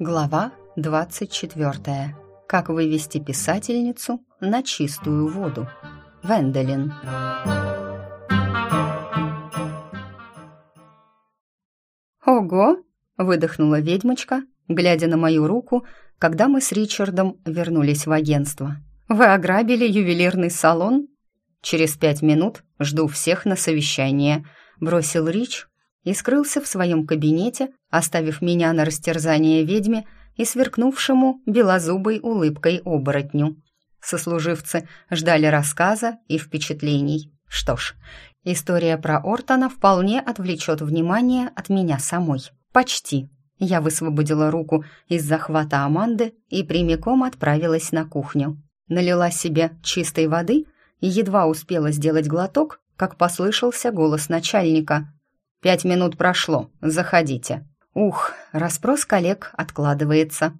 Глава 24. Как вывести писательницу на чистую воду. Венделин. «Ого!» — выдохнула ведьмочка, глядя на мою руку, когда мы с Ричардом вернулись в агентство. «Вы ограбили ювелирный салон?» «Через пять минут жду всех на совещание», — бросил Рич и скрылся в своем кабинете, оставив меня на растерзание ведьме и сверкнувшему белозубой улыбкой оборотню. Сослуживцы ждали рассказа и впечатлений. Что ж, история про Ортона вполне отвлечет внимание от меня самой. Почти. Я высвободила руку из захвата Аманды и прямиком отправилась на кухню. Налила себе чистой воды и едва успела сделать глоток, как послышался голос начальника. «Пять минут прошло, заходите». Ух, расспрос коллег откладывается.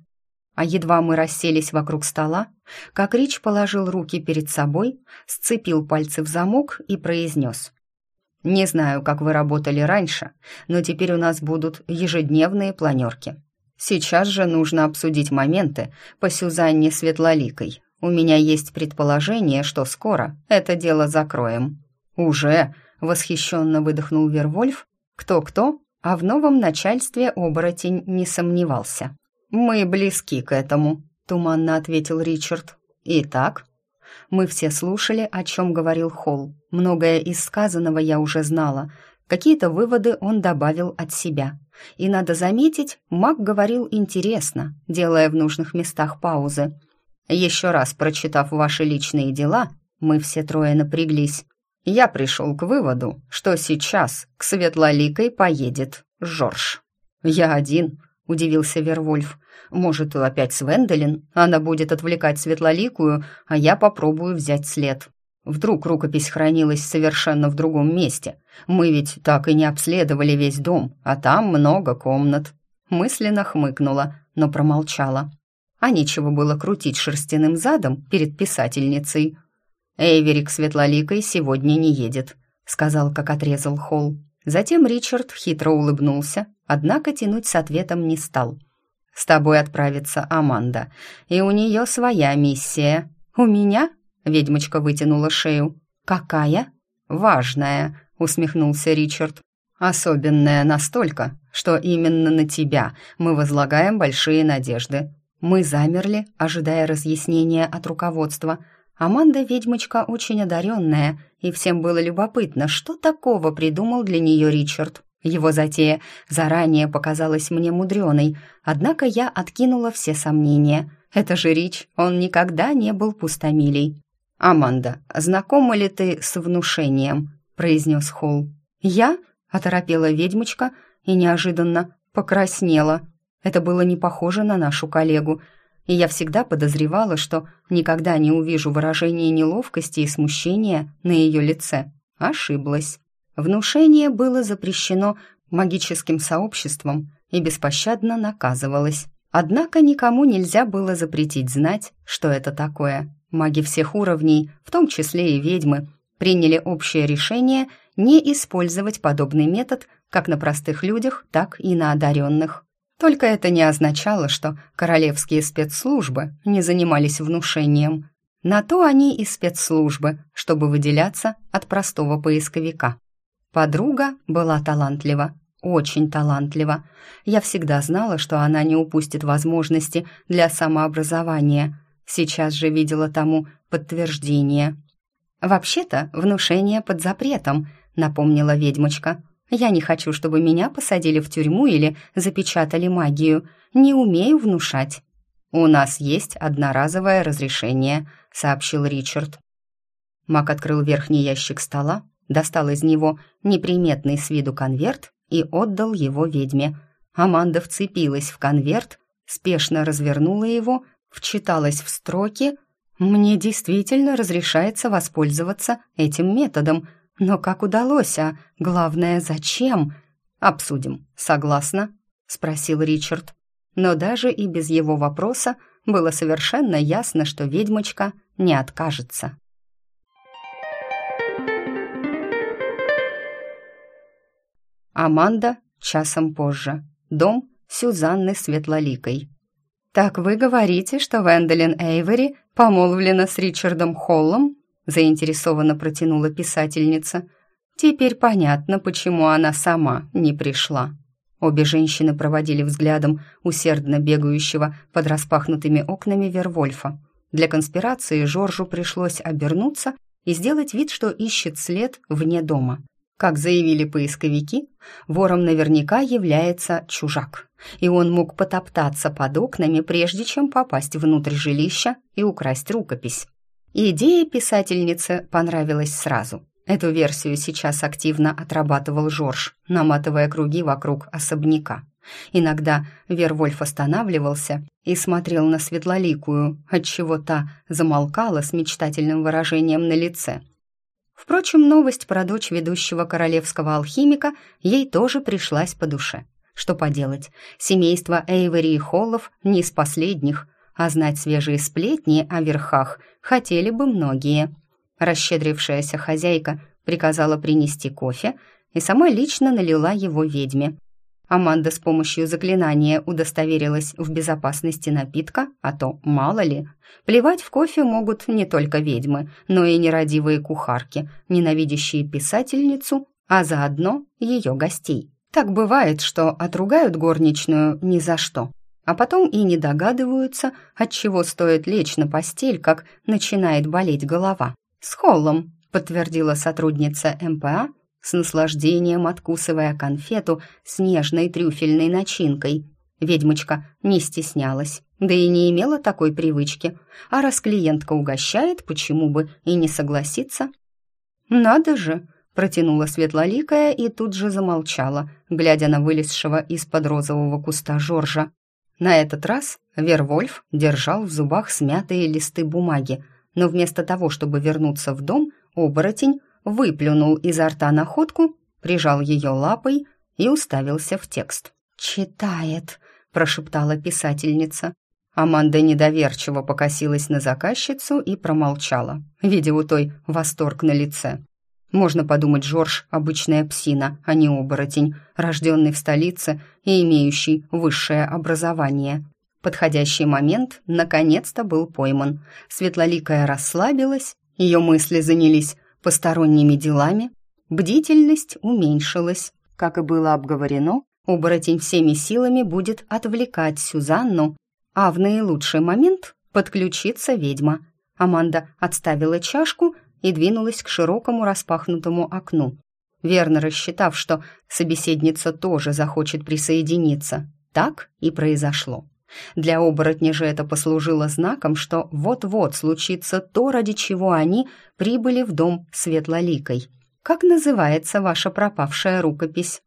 А едва мы расселись вокруг стола, как Рич положил руки перед собой, сцепил пальцы в замок и произнес. «Не знаю, как вы работали раньше, но теперь у нас будут ежедневные планерки. Сейчас же нужно обсудить моменты по Сюзанне Светлоликой. У меня есть предположение, что скоро это дело закроем». «Уже?» — восхищенно выдохнул Вервольф. «Кто-кто, а в новом начальстве оборотень не сомневался. «Мы близки к этому», — туманно ответил Ричард. «Итак?» Мы все слушали, о чем говорил Холл. Многое из сказанного я уже знала. Какие-то выводы он добавил от себя. И, надо заметить, маг говорил интересно, делая в нужных местах паузы. «Еще раз прочитав ваши личные дела, мы все трое напряглись я пришел к выводу, что сейчас к Светлоликой поедет Жорж. «Я один», — удивился Вервольф. «Может, опять с Венделин? Она будет отвлекать Светлоликую, а я попробую взять след. Вдруг рукопись хранилась совершенно в другом месте. Мы ведь так и не обследовали весь дом, а там много комнат». Мысленно хмыкнула, но промолчала. А нечего было крутить шерстяным задом перед писательницей — «Эйверик Светлоликой сегодня не едет», — сказал, как отрезал Холл. Затем Ричард хитро улыбнулся, однако тянуть с ответом не стал. «С тобой отправится Аманда, и у нее своя миссия». «У меня?» — ведьмочка вытянула шею. «Какая?» «Важная», — усмехнулся Ричард. «Особенная настолько, что именно на тебя мы возлагаем большие надежды». Мы замерли, ожидая разъяснения от руководства — Аманда-ведьмочка очень одаренная, и всем было любопытно, что такого придумал для нее Ричард. Его затея заранее показалась мне мудреной, однако я откинула все сомнения. Это же Рич, он никогда не был пустомилей. «Аманда, знакома ли ты с внушением?» — произнес Холл. «Я?» — оторопела ведьмочка и неожиданно покраснела. Это было не похоже на нашу коллегу — и я всегда подозревала, что никогда не увижу выражения неловкости и смущения на ее лице. Ошиблась. Внушение было запрещено магическим сообществом и беспощадно наказывалось. Однако никому нельзя было запретить знать, что это такое. Маги всех уровней, в том числе и ведьмы, приняли общее решение не использовать подобный метод как на простых людях, так и на одаренных. Только это не означало, что королевские спецслужбы не занимались внушением. На то они и спецслужбы, чтобы выделяться от простого поисковика. Подруга была талантлива, очень талантлива. Я всегда знала, что она не упустит возможности для самообразования. Сейчас же видела тому подтверждение. «Вообще-то внушение под запретом», — напомнила ведьмочка. Я не хочу, чтобы меня посадили в тюрьму или запечатали магию. Не умею внушать». «У нас есть одноразовое разрешение», — сообщил Ричард. Мак открыл верхний ящик стола, достал из него неприметный с виду конверт и отдал его ведьме. Аманда вцепилась в конверт, спешно развернула его, вчиталась в строки. «Мне действительно разрешается воспользоваться этим методом», но как удалось, а главное, зачем? Обсудим. Согласна? спросил Ричард. Но даже и без его вопроса было совершенно ясно, что ведьмочка не откажется. Аманда часом позже. Дом Сюзанны Светлоликой. «Так вы говорите, что Венделин Эйвери помолвлена с Ричардом Холлом?» Заинтересованно протянула писательница. «Теперь понятно, почему она сама не пришла». Обе женщины проводили взглядом усердно бегающего под распахнутыми окнами Вервольфа. Для конспирации Жоржу пришлось обернуться и сделать вид, что ищет след вне дома. Как заявили поисковики, вором наверняка является чужак, и он мог потоптаться под окнами, прежде чем попасть внутрь жилища и украсть рукопись. Идея писательницы понравилась сразу. Эту версию сейчас активно отрабатывал Жорж, наматывая круги вокруг особняка. Иногда Вервольф останавливался и смотрел на светлоликую, отчего та замолкала с мечтательным выражением на лице. Впрочем, новость про дочь ведущего королевского алхимика ей тоже пришлась по душе. Что поделать, семейство Эйвери и Холлов не из последних, а знать свежие сплетни о верхах хотели бы многие. Расщедрившаяся хозяйка приказала принести кофе и сама лично налила его ведьме. Аманда с помощью заклинания удостоверилась в безопасности напитка, а то, мало ли, плевать в кофе могут не только ведьмы, но и нерадивые кухарки, ненавидящие писательницу, а заодно ее гостей. Так бывает, что отругают горничную ни за что, а потом и не догадываются, от чего стоит лечь на постель, как начинает болеть голова. «С Холлом», — подтвердила сотрудница МПА, с наслаждением откусывая конфету с нежной трюфельной начинкой. Ведьмочка не стеснялась, да и не имела такой привычки. А раз клиентка угощает, почему бы и не согласиться? «Надо же!» — протянула светлоликая и тут же замолчала, глядя на вылезшего из-под розового куста Жоржа. На этот раз Вервольф держал в зубах смятые листы бумаги, но вместо того, чтобы вернуться в дом, оборотень выплюнул изо рта находку, прижал ее лапой и уставился в текст. «Читает», — прошептала писательница. Аманда недоверчиво покосилась на заказчицу и промолчала, видя у той восторг на лице. Можно подумать, Жорж — обычная псина, а не оборотень, рожденный в столице и имеющий высшее образование. Подходящий момент наконец-то был пойман. Светлоликая расслабилась, ее мысли занялись посторонними делами, бдительность уменьшилась. Как и было обговорено, оборотень всеми силами будет отвлекать Сюзанну, а в наилучший момент подключится ведьма. Аманда отставила чашку и двинулась к широкому распахнутому окну, верно рассчитав, что собеседница тоже захочет присоединиться. Так и произошло. Для оборотня же это послужило знаком, что вот-вот случится то, ради чего они прибыли в дом Светлоликой. «Как называется ваша пропавшая рукопись?»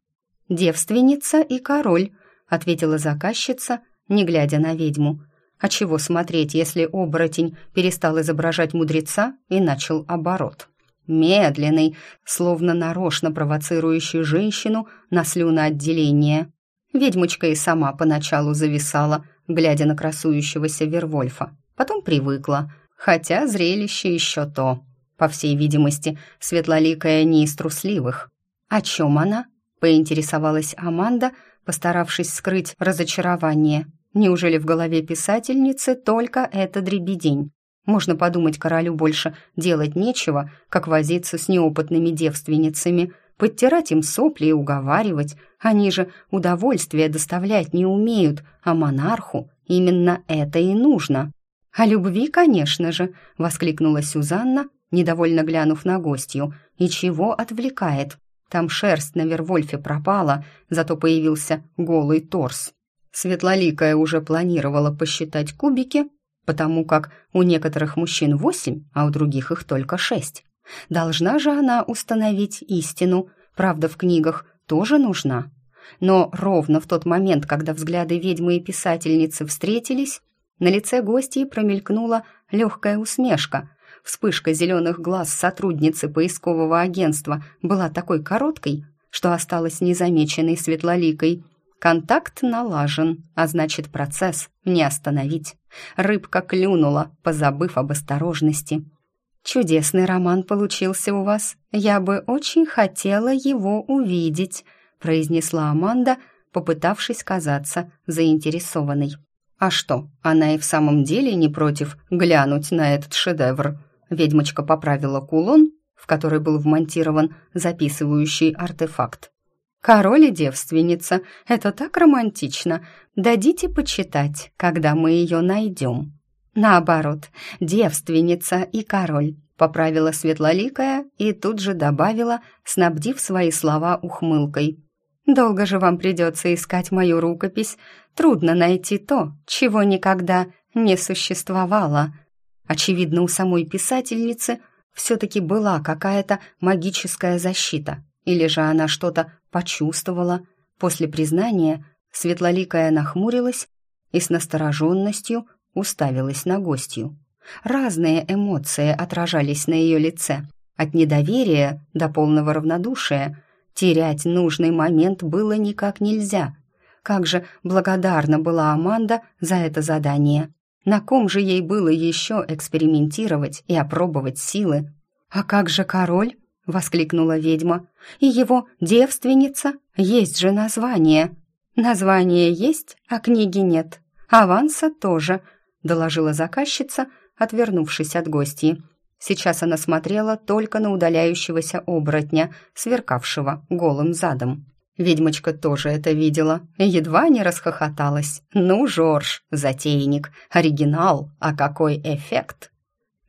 «Девственница и король», — ответила заказчица, не глядя на ведьму. А чего смотреть, если оборотень перестал изображать мудреца и начал оборот? Медленный, словно нарочно провоцирующий женщину на слюноотделение. Ведьмочка и сама поначалу зависала, глядя на красующегося Вервольфа. Потом привыкла, хотя зрелище еще то. По всей видимости, светлоликая не из трусливых. «О чем она?» — поинтересовалась Аманда, постаравшись скрыть разочарование. Неужели в голове писательницы только это дребедень? Можно подумать, королю больше делать нечего, как возиться с неопытными девственницами, подтирать им сопли и уговаривать. Они же удовольствие доставлять не умеют, а монарху именно это и нужно. «О любви, конечно же!» — воскликнула Сюзанна, недовольно глянув на гостью. «И чего отвлекает? Там шерсть на Вервольфе пропала, зато появился голый торс». Светлоликая уже планировала посчитать кубики, потому как у некоторых мужчин восемь, а у других их только шесть. Должна же она установить истину, правда, в книгах тоже нужна. Но ровно в тот момент, когда взгляды ведьмы и писательницы встретились, на лице гостей промелькнула легкая усмешка. Вспышка зеленых глаз сотрудницы поискового агентства была такой короткой, что осталась незамеченной светлоликой, Контакт налажен, а значит, процесс не остановить. Рыбка клюнула, позабыв об осторожности. «Чудесный роман получился у вас. Я бы очень хотела его увидеть», произнесла Аманда, попытавшись казаться заинтересованной. А что, она и в самом деле не против глянуть на этот шедевр? Ведьмочка поправила кулон, в который был вмонтирован записывающий артефакт. «Король и девственница — это так романтично. Дадите почитать, когда мы ее найдем». «Наоборот, девственница и король», — поправила Светлоликая и тут же добавила, снабдив свои слова ухмылкой. «Долго же вам придется искать мою рукопись. Трудно найти то, чего никогда не существовало». Очевидно, у самой писательницы все-таки была какая-то магическая защита, или же она что-то почувствовала. После признания Светлоликая нахмурилась и с настороженностью уставилась на гостью. Разные эмоции отражались на ее лице, от недоверия до полного равнодушия. Терять нужный момент было никак нельзя. Как же благодарна была Аманда за это задание. На ком же ей было еще экспериментировать и опробовать силы? «А как же король?» — воскликнула ведьма. «И его девственница? Есть же название!» «Название есть, а книги нет. Аванса тоже», — доложила заказчица, отвернувшись от гостей. Сейчас она смотрела только на удаляющегося оборотня, сверкавшего голым задом. Ведьмочка тоже это видела, едва не расхохоталась. «Ну, Жорж, затейник, оригинал, а какой эффект!»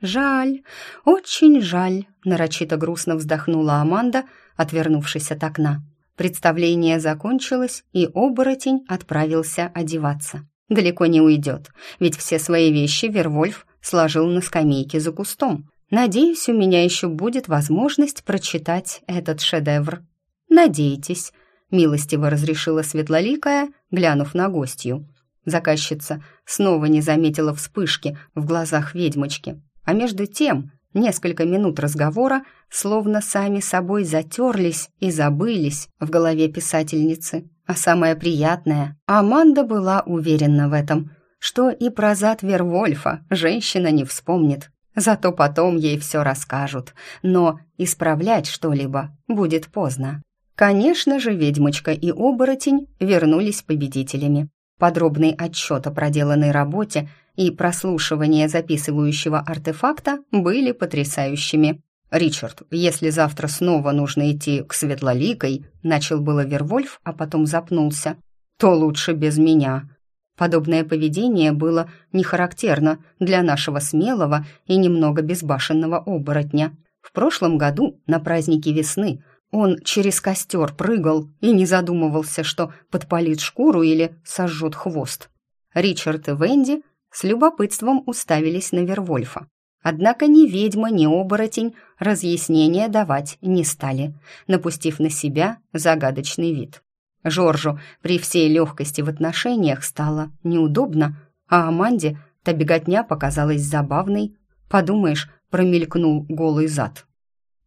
«Жаль, очень жаль», — нарочито грустно вздохнула Аманда, отвернувшись от окна. Представление закончилось, и оборотень отправился одеваться. Далеко не уйдет, ведь все свои вещи Вервольф сложил на скамейке за кустом. Надеюсь, у меня еще будет возможность прочитать этот шедевр. Надейтесь, милостиво разрешила Светлоликая, глянув на гостью. Заказчица снова не заметила вспышки в глазах ведьмочки, а между тем несколько минут разговора словно сами собой затерлись и забылись в голове писательницы. А самое приятное, Аманда была уверена в этом, что и про зад Вервольфа женщина не вспомнит. Зато потом ей все расскажут, но исправлять что-либо будет поздно. Конечно же, ведьмочка и оборотень вернулись победителями. Подробный отчет о проделанной работе и прослушивание записывающего артефакта были потрясающими. «Ричард, если завтра снова нужно идти к Светлоликой», начал было Вервольф, а потом запнулся, «то лучше без меня». Подобное поведение было не характерно для нашего смелого и немного безбашенного оборотня. В прошлом году, на празднике весны, он через костер прыгал и не задумывался, что подпалит шкуру или сожжет хвост. Ричард и Венди с любопытством уставились на Вервольфа. Однако ни ведьма, ни оборотень разъяснения давать не стали, напустив на себя загадочный вид. Жоржу при всей легкости в отношениях стало неудобно, а Аманде та беготня показалась забавной. Подумаешь, промелькнул голый зад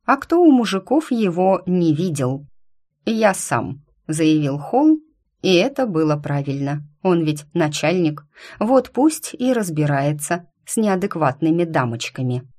а кто у мужиков его не видел. «Я сам», — заявил Холл, и это было правильно. Он ведь начальник, вот пусть и разбирается с неадекватными дамочками.